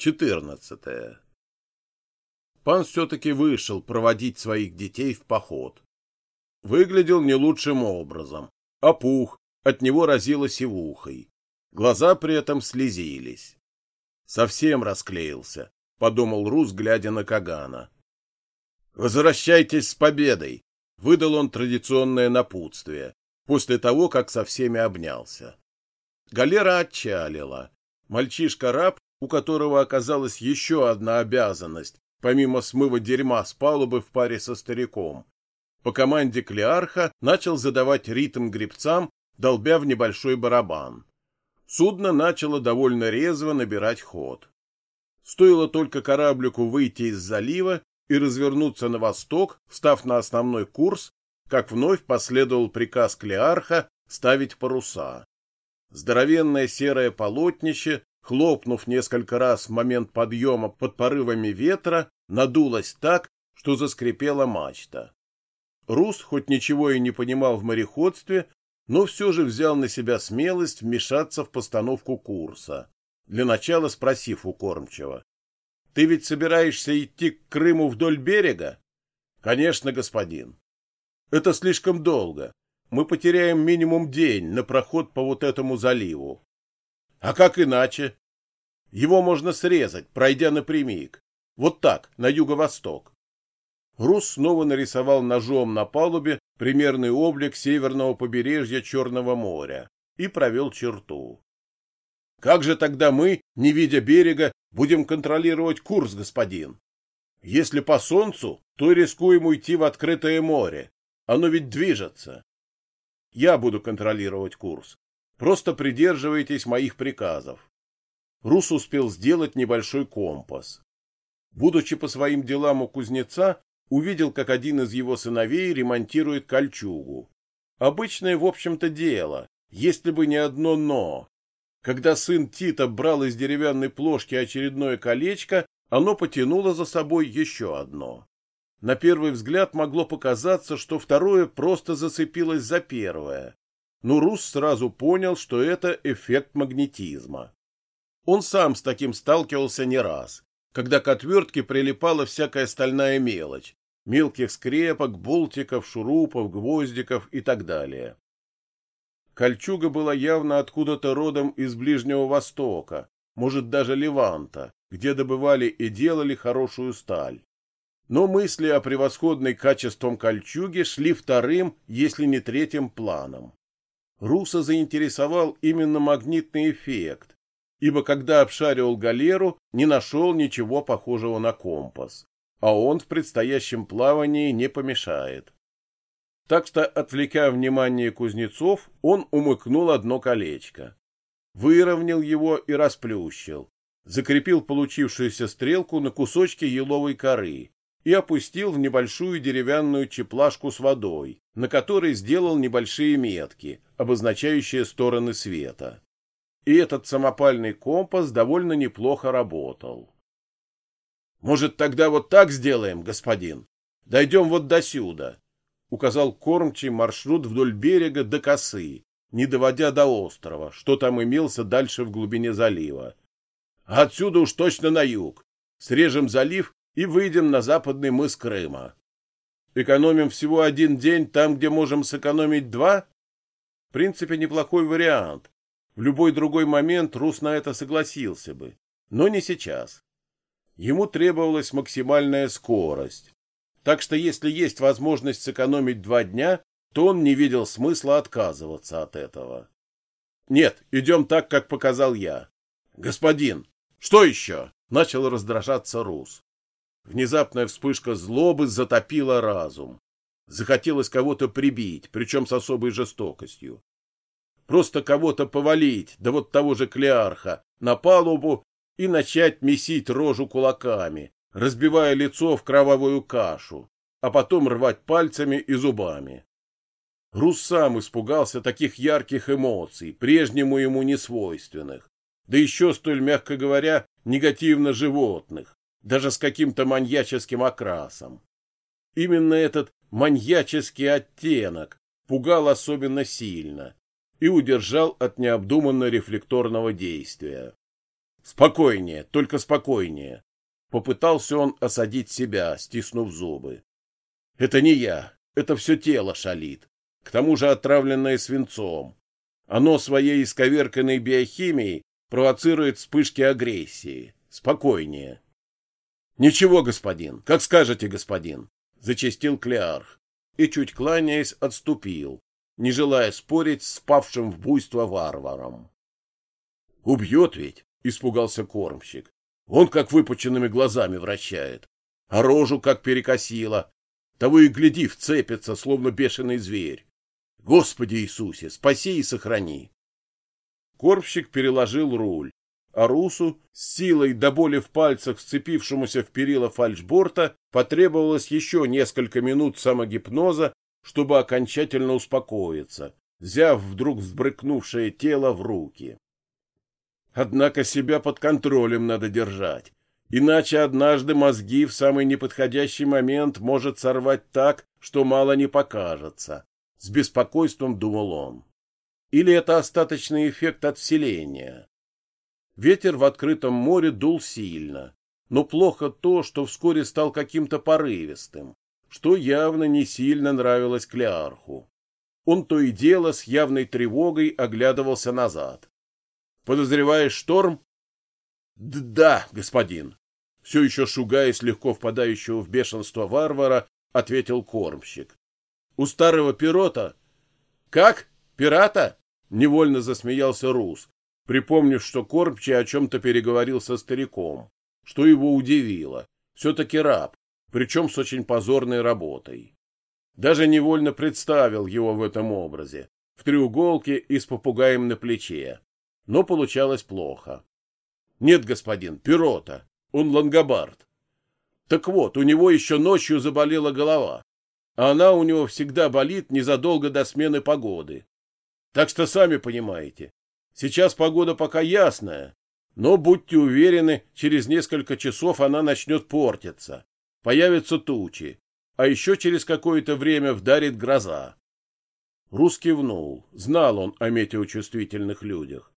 14. Пан все-таки вышел проводить своих детей в поход. Выглядел не лучшим образом. Опух, от него разило сивухой. Глаза при этом слезились. Совсем расклеился, подумал Рус, глядя на Кагана. «Возвращайтесь с победой!» — выдал он традиционное напутствие, после того, как со всеми обнялся. Галера отчалила. Мальчишка-раб у которого оказалась еще одна обязанность, помимо смыва дерьма с палубы в паре со стариком. По команде Клеарха начал задавать ритм гребцам, долбя в небольшой барабан. Судно начало довольно резво набирать ход. Стоило только кораблику выйти из залива и развернуться на восток, встав на основной курс, как вновь последовал приказ Клеарха ставить паруса. Здоровенное серое полотнище хлопнув несколько раз в момент подъема под порывами ветра, надулась так, что заскрипела мачта. Рус хоть ничего и не понимал в мореходстве, но все же взял на себя смелость вмешаться в постановку курса, для начала спросив у кормчего. — Ты ведь собираешься идти к Крыму вдоль берега? — Конечно, господин. — Это слишком долго. Мы потеряем минимум день на проход по вот этому заливу. А как иначе? Его можно срезать, пройдя напрямик. Вот так, на юго-восток. Рус снова нарисовал ножом на палубе примерный облик северного побережья Черного моря и провел черту. Как же тогда мы, не видя берега, будем контролировать курс, господин? Если по солнцу, то рискуем уйти в открытое море. Оно ведь движется. Я буду контролировать курс. Просто придерживайтесь моих приказов. Рус успел сделать небольшой компас. Будучи по своим делам у кузнеца, увидел, как один из его сыновей ремонтирует кольчугу. Обычное, в общем-то, дело, если бы не одно «но». Когда сын Тита брал из деревянной плошки очередное колечко, оно потянуло за собой еще одно. На первый взгляд могло показаться, что второе просто зацепилось за первое, но Рус сразу понял, что это эффект магнетизма. Он сам с таким сталкивался не раз, когда к отвертке прилипала всякая стальная мелочь, мелких скрепок, болтиков, шурупов, гвоздиков и так далее. Кольчуга была явно откуда-то родом из Ближнего Востока, может даже Леванта, где добывали и делали хорошую сталь. Но мысли о превосходной качеством кольчуги шли вторым, если не третьим планом. Руса заинтересовал именно магнитный эффект, ибо когда обшаривал галеру, не нашел ничего похожего на компас, а он в предстоящем плавании не помешает. Так что, отвлекая внимание кузнецов, он умыкнул одно колечко. Выровнял его и расплющил, закрепил получившуюся стрелку на кусочке еловой коры и опустил в небольшую деревянную чеплашку с водой, на которой сделал небольшие метки, обозначающие стороны света. И этот самопальный компас довольно неплохо работал. «Может, тогда вот так сделаем, господин? Дойдем вот до сюда», — указал кормчий маршрут вдоль берега до косы, не доводя до острова, что там имелся дальше в глубине залива. Отсюда уж точно на юг. Срежем залив и выйдем на западный мыс Крыма. Экономим всего один день там, где можем сэкономить два? В принципе, неплохой вариант. В любой другой момент Рус на это согласился бы, но не сейчас. Ему требовалась максимальная скорость. Так что если есть возможность сэкономить два дня, то он не видел смысла отказываться от этого. Нет, идем так, как показал я. Господин, что еще? Начал раздражаться Рус. Внезапная вспышка злобы затопила разум. Захотелось кого-то прибить, причем с особой жестокостью. Просто кого-то повалить, да вот того же Клеарха, на палубу и начать месить рожу кулаками, разбивая лицо в кровавую кашу, а потом рвать пальцами и зубами. Рус сам испугался таких ярких эмоций, прежнему ему не свойственных, да еще столь, мягко говоря, негативно животных даже с каким-то маньяческим окрасом. Именно этот маньяческий оттенок пугал особенно сильно и удержал от необдуманно рефлекторного действия. Спокойнее, только спокойнее. Попытался он осадить себя, стиснув зубы. Это не я, это все тело шалит. К тому же отравленное свинцом. Оно своей исковерканной биохимией провоцирует вспышки агрессии. Спокойнее. Ничего, господин, как скажете, господин, зачастил Клеарх и, чуть кланяясь, отступил, не желая спорить с спавшим в буйство варваром. Убьет ведь, испугался кормщик. Он как выпученными глазами вращает, а рожу как перекосило. Того и гляди, вцепится, словно бешеный зверь. Господи Иисусе, спаси и сохрани. Кормщик переложил руль, а Русу, силой до боли в пальцах сцепившемуся в перила фальшборта, потребовалось еще несколько минут самогипноза, чтобы окончательно успокоиться, взяв вдруг взбрыкнувшее тело в руки. Однако себя под контролем надо держать, иначе однажды мозги в самый неподходящий момент может сорвать так, что мало не покажется. С беспокойством думал он. Или это остаточный эффект от вселения? Ветер в открытом море дул сильно, но плохо то, что вскоре стал каким-то порывистым, что явно не сильно нравилось Клеарху. Он то и дело с явной тревогой оглядывался назад. Подозреваешь шторм? Да, господин. Все еще шугаясь легко впадающего в бешенство варвара, ответил кормщик. У старого пирота? Как? Пирата? Невольно засмеялся Рус, припомнив, что кормчий о чем-то переговорил со стариком, что его удивило. Все-таки раб, причем с очень позорной работой. Даже невольно представил его в этом образе, в треуголке и с попугаем на плече но получалось плохо. Нет, господин, пирота, он лангобард. Так вот, у него еще ночью заболела голова, а она у него всегда болит незадолго до смены погоды. Так что сами понимаете, сейчас погода пока ясная, но будьте уверены, через несколько часов она начнет портиться, появятся тучи, а еще через какое-то время вдарит гроза. Рус кивнул, знал он о метеочувствительных людях.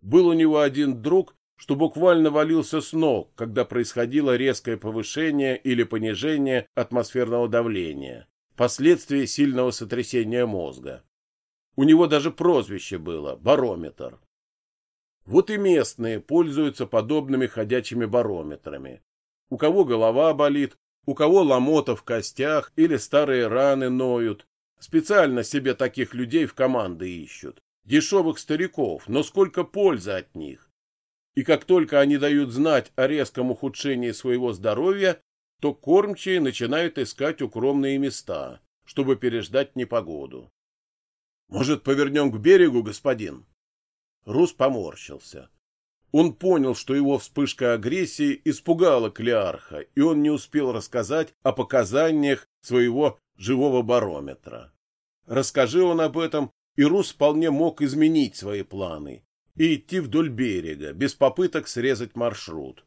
Был у него один друг, что буквально валился с ног, когда происходило резкое повышение или понижение атмосферного давления, последствия сильного сотрясения мозга. У него даже прозвище было – барометр. Вот и местные пользуются подобными ходячими барометрами. У кого голова болит, у кого ломота в костях или старые раны ноют. Специально себе таких людей в команды ищут дешевых стариков, но сколько пользы от них. И как только они дают знать о резком ухудшении своего здоровья, то кормчие начинают искать укромные места, чтобы переждать непогоду. Может, повернем к берегу, господин? Рус поморщился. Он понял, что его вспышка агрессии испугала Клеарха, и он не успел рассказать о показаниях своего живого барометра. Расскажи он об этом, и Рус вполне мог изменить свои планы и идти вдоль берега, без попыток срезать маршрут.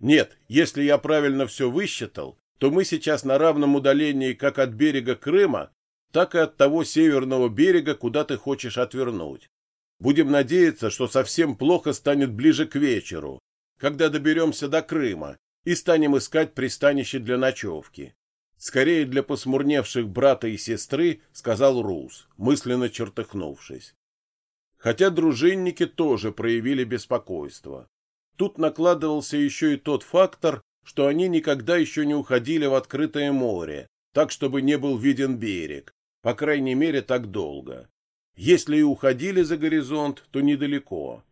Нет, если я правильно все высчитал, то мы сейчас на равном удалении как от берега Крыма, так и от того северного берега, куда ты хочешь отвернуть. Будем надеяться, что совсем плохо станет ближе к вечеру, когда доберемся до Крыма и станем искать пристанище для ночевки. Скорее для посмурневших брата и сестры, сказал Рус, мысленно чертыхнувшись. Хотя дружинники тоже проявили беспокойство. Тут накладывался еще и тот фактор, что они никогда еще не уходили в открытое море, так чтобы не был виден берег, по крайней мере так долго. Если и уходили за горизонт, то недалеко.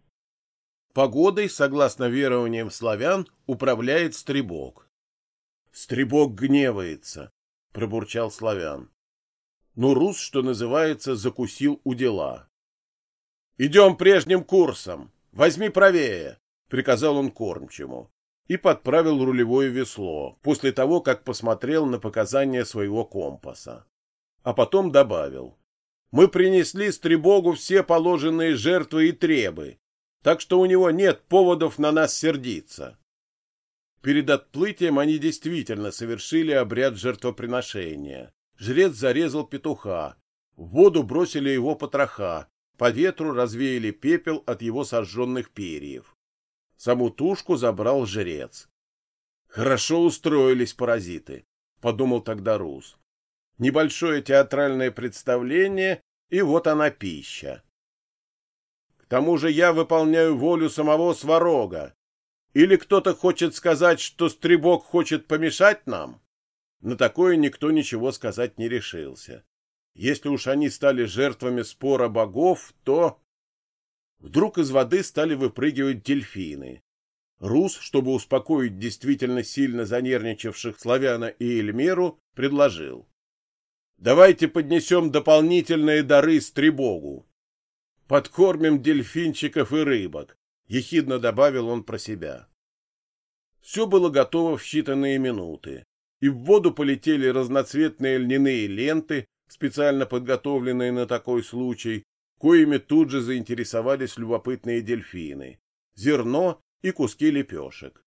Погодой, согласно верованиям славян, управляет стребок. Стребок гневается, пробурчал славян. Но рус, что называется, закусил у дела. Идем прежним курсом. Возьми правее, приказал он кормчему и подправил рулевое весло после того, как посмотрел на показания своего компаса. А потом добавил: "Мы принесли Стребогу все положенные жертвы и требы, так что у него нет поводов на нас сердиться. Перед отплытием они действительно совершили обряд жертвоприношения. Жрец зарезал петуха, в воду бросили его потроха, по ветру развеяли пепел от его сожженных перьев. Саму тушку забрал жрец. Хорошо устроились паразиты, подумал тогда Рус. Небольшое театральное представление, и вот она пища. К тому же я выполняю волю самого Сварога. Или кто-то хочет сказать, что Стребок хочет помешать нам? На такое никто ничего сказать не решился. Если уж они стали жертвами спора богов, то... Вдруг из воды стали выпрыгивать дельфины. Рус, чтобы успокоить действительно сильно занервничавших Славяна и Эльмеру, предложил. «Давайте поднесем дополнительные дары Стребогу. Подкормим дельфинчиков и рыбок», — ехидно добавил он про себя. Все было готово в считанные минуты, и в воду полетели разноцветные льняные ленты, специально подготовленные на такой случай, коими тут же заинтересовались любопытные дельфины, зерно и куски лепешек.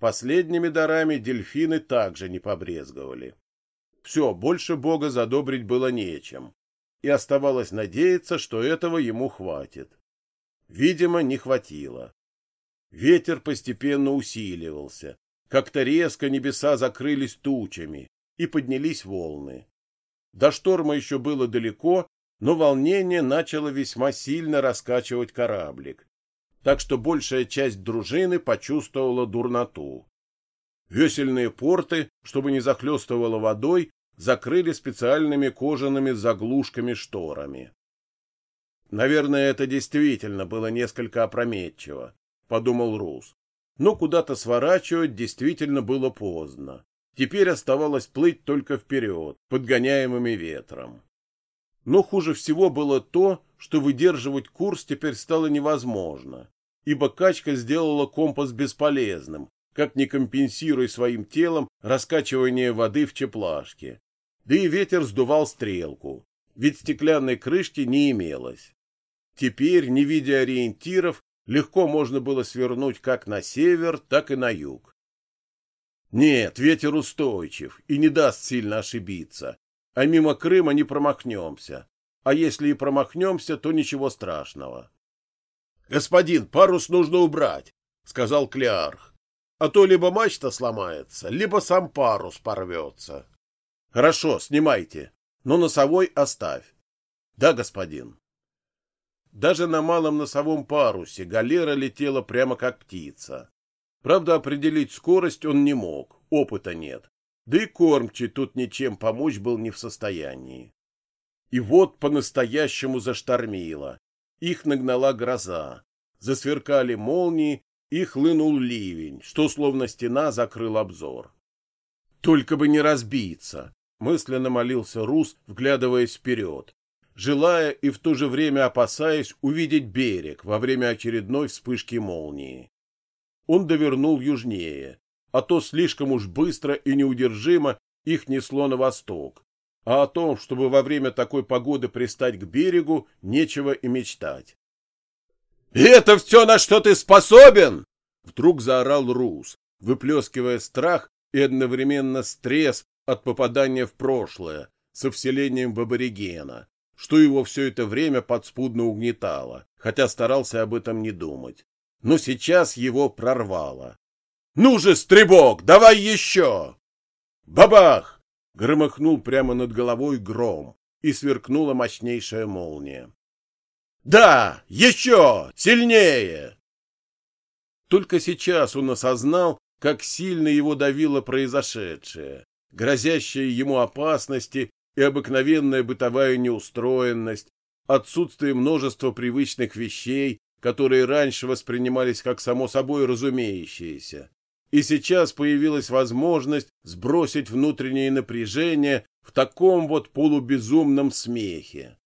Последними дарами дельфины также не побрезговали. Все, больше Бога задобрить было нечем, и оставалось надеяться, что этого ему хватит. Видимо, не хватило. Ветер постепенно усиливался, как-то резко небеса закрылись тучами, и поднялись волны. До шторма еще было далеко, но волнение начало весьма сильно раскачивать кораблик, так что большая часть дружины почувствовала дурноту. Весельные порты, чтобы не захлестывало водой, закрыли специальными кожаными заглушками-шторами. Наверное, это действительно было несколько опрометчиво, подумал Рус. Но куда-то сворачивать действительно было поздно. Теперь оставалось плыть только вперед, подгоняемыми ветром. Но хуже всего было то, что выдерживать курс теперь стало невозможно, ибо качка сделала компас бесполезным, как не компенсируя своим телом раскачивание воды в чеплашке. Да и ветер сдувал стрелку, ведь стеклянной крышки не имелось. Теперь, не видя ориентиров, легко можно было свернуть как на север, так и на юг. Нет, ветер устойчив и не даст сильно ошибиться, а мимо Крыма не промахнемся. А если и промахнемся, то ничего страшного. — Господин, парус нужно убрать, — сказал Клеарх. — А то либо мачта сломается, либо сам парус порвется. — Хорошо, снимайте, но носовой оставь. — Да, господин. Даже на малом носовом парусе галера летела прямо как птица. Правда, определить скорость он не мог, опыта нет. Да и кормчий тут ничем помочь был не в состоянии. И вот по-настоящему заштормило. Их нагнала гроза. Засверкали молнии, и хлынул ливень, что словно стена закрыл обзор. «Только бы не разбиться!» — мысленно молился Рус, вглядываясь вперед, желая и в то же время опасаясь увидеть берег во время очередной вспышки молнии он довернул южнее, а то слишком уж быстро и неудержимо их несло на восток, а о том, чтобы во время такой погоды пристать к берегу, нечего и мечтать. «И это все, на что ты способен?» — вдруг заорал Рус, выплескивая страх и одновременно стресс от попадания в прошлое со вселением в аборигена, что его все это время подспудно угнетало, хотя старался об этом не думать но сейчас его прорвало. «Ну же, стребок, давай еще!» «Бабах!» — громыхнул прямо над головой гром, и сверкнула мощнейшая молния. «Да! Еще! Сильнее!» Только сейчас он осознал, как сильно его давило произошедшее, грозящее ему опасности и обыкновенная бытовая неустроенность, отсутствие множества привычных вещей, которые раньше воспринимались как само собой разумеющиеся. И сейчас появилась возможность сбросить внутреннее напряжение в таком вот полубезумном смехе.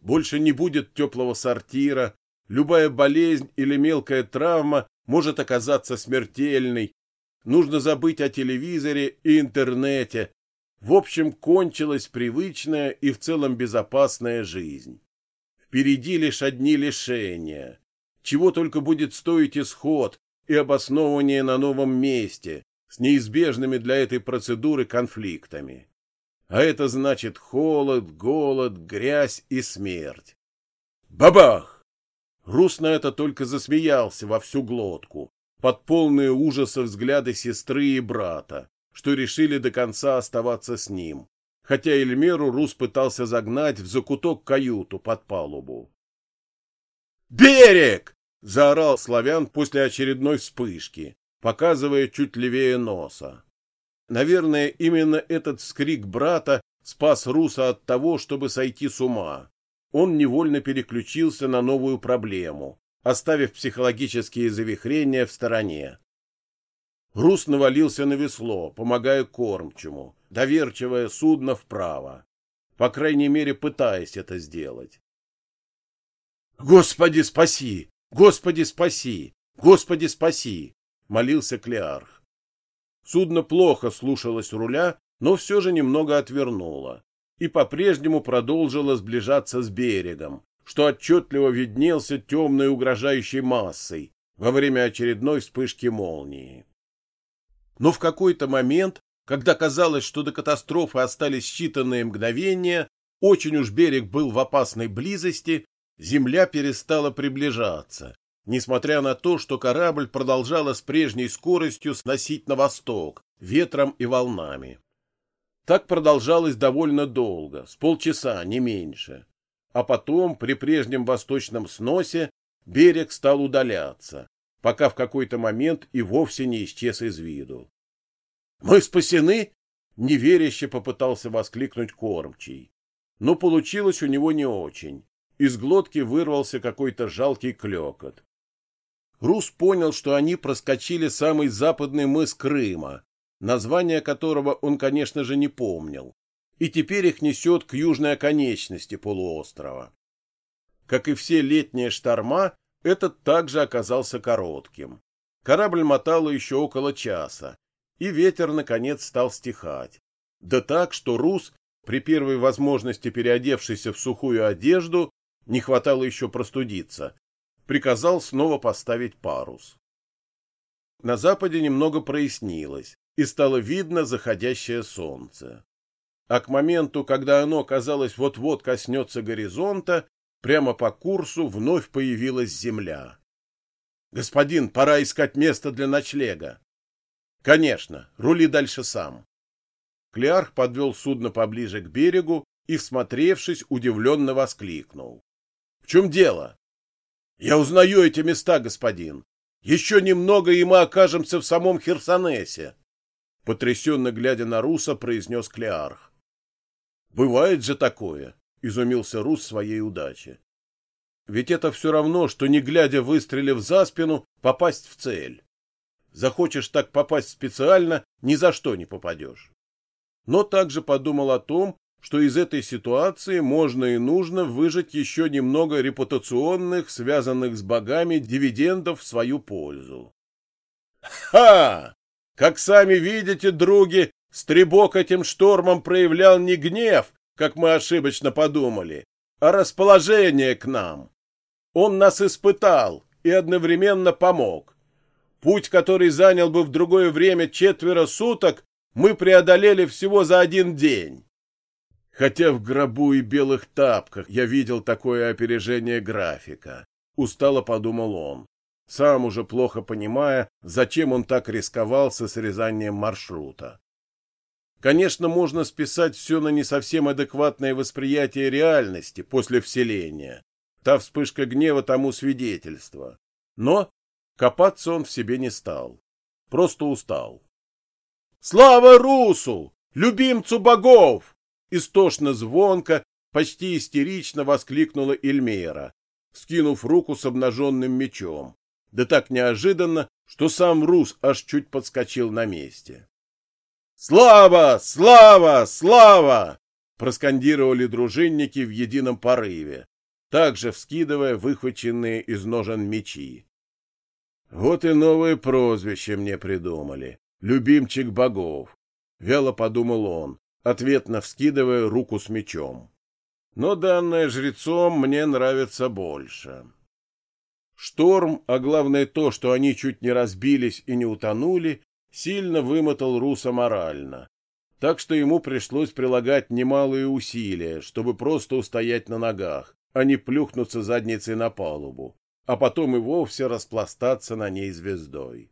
Больше не будет теплого сортира, любая болезнь или мелкая травма может оказаться смертельной, нужно забыть о телевизоре и интернете. В общем, кончилась привычная и в целом безопасная жизнь. Впереди лишь одни лишения. Чего только будет стоить исход и обосновывание на новом месте с неизбежными для этой процедуры конфликтами. А это значит холод, голод, грязь и смерть. Бабах! Рус на это только засмеялся во всю глотку, под полные ужаса взгляды сестры и брата, что решили до конца оставаться с ним, хотя Эльмеру Рус пытался загнать в закуток каюту под палубу. «Берег!» — заорал славян после очередной вспышки, показывая чуть левее носа. Наверное, именно этот скрик брата спас Руса от того, чтобы сойти с ума он невольно переключился на новую проблему, оставив психологические завихрения в стороне. Рус навалился на весло, помогая кормчему, доверчивое судно вправо, по крайней мере, пытаясь это сделать. «Господи, спаси! Господи, спаси! Господи, спаси!» — молился Клеарх. Судно плохо слушалось руля, но все же немного отвернуло и по-прежнему продолжила сближаться с берегом, что отчетливо виднелся темной угрожающей массой во время очередной вспышки молнии. Но в какой-то момент, когда казалось, что до катастрофы остались считанные мгновения, очень уж берег был в опасной близости, земля перестала приближаться, несмотря на то, что корабль продолжала с прежней скоростью сносить на восток, ветром и волнами. Так продолжалось довольно долго, с полчаса, не меньше. А потом, при прежнем восточном сносе, берег стал удаляться, пока в какой-то момент и вовсе не исчез из виду. «Мы спасены?» — неверяще попытался воскликнуть кормчий. Но получилось у него не очень. Из глотки вырвался какой-то жалкий клекот. Рус понял, что они проскочили самый западный мыс Крыма, название которого он, конечно же, не помнил, и теперь их несет к южной оконечности полуострова. Как и все летние шторма, этот также оказался коротким. Корабль мотало еще около часа, и ветер, наконец, стал стихать. Да так, что Рус, при первой возможности переодевшийся в сухую одежду, не хватало еще простудиться, приказал снова поставить парус. На западе немного прояснилось, и стало видно заходящее солнце. А к моменту, когда оно, казалось, вот-вот коснется горизонта, прямо по курсу вновь появилась земля. «Господин, пора искать место для ночлега». «Конечно, рули дальше сам». Клеарх подвел судно поближе к берегу и, всмотревшись, удивленно воскликнул. «В чем дело?» «Я узнаю эти места, господин. Еще немного, и мы окажемся в самом Херсонесе потрясенно глядя на Руса, произнес Клеарх. «Бывает же такое!» — изумился Рус своей удачи. «Ведь это все равно, что, не глядя, выстрелив за спину, попасть в цель. Захочешь так попасть специально, ни за что не попадешь». Но также подумал о том, что из этой ситуации можно и нужно выжать еще немного репутационных, связанных с богами, дивидендов в свою пользу. «Ха!» Как сами видите, други, Стребок этим штормом проявлял не гнев, как мы ошибочно подумали, а расположение к нам. Он нас испытал и одновременно помог. Путь, который занял бы в другое время четверо суток, мы преодолели всего за один день. Хотя в гробу и белых тапках я видел такое опережение графика, устало подумал он сам уже плохо понимая, зачем он так рисковал со срезанием маршрута. Конечно, можно списать все на не совсем адекватное восприятие реальности после вселения. Та вспышка гнева тому свидетельство. Но копаться он в себе не стал. Просто устал. «Слава Русу! Любимцу богов!» Истошно звонко, почти истерично воскликнула Эльмейра, скинув руку с обнаженным мечом да так неожиданно, что сам Рус аж чуть подскочил на месте. «Слава! Слава! Слава!» проскандировали дружинники в едином порыве, также вскидывая выхваченные из ножен мечи. «Вот и новое прозвище мне придумали. Любимчик богов», — вяло подумал он, ответно вскидывая руку с мечом. «Но данное жрецом мне нравится больше». Шторм, а главное то, что они чуть не разбились и не утонули, сильно вымотал Руса морально. Так что ему пришлось прилагать немалые усилия, чтобы просто устоять на ногах, а не плюхнуться задницей на палубу, а потом и вовсе распластаться на ней звездой.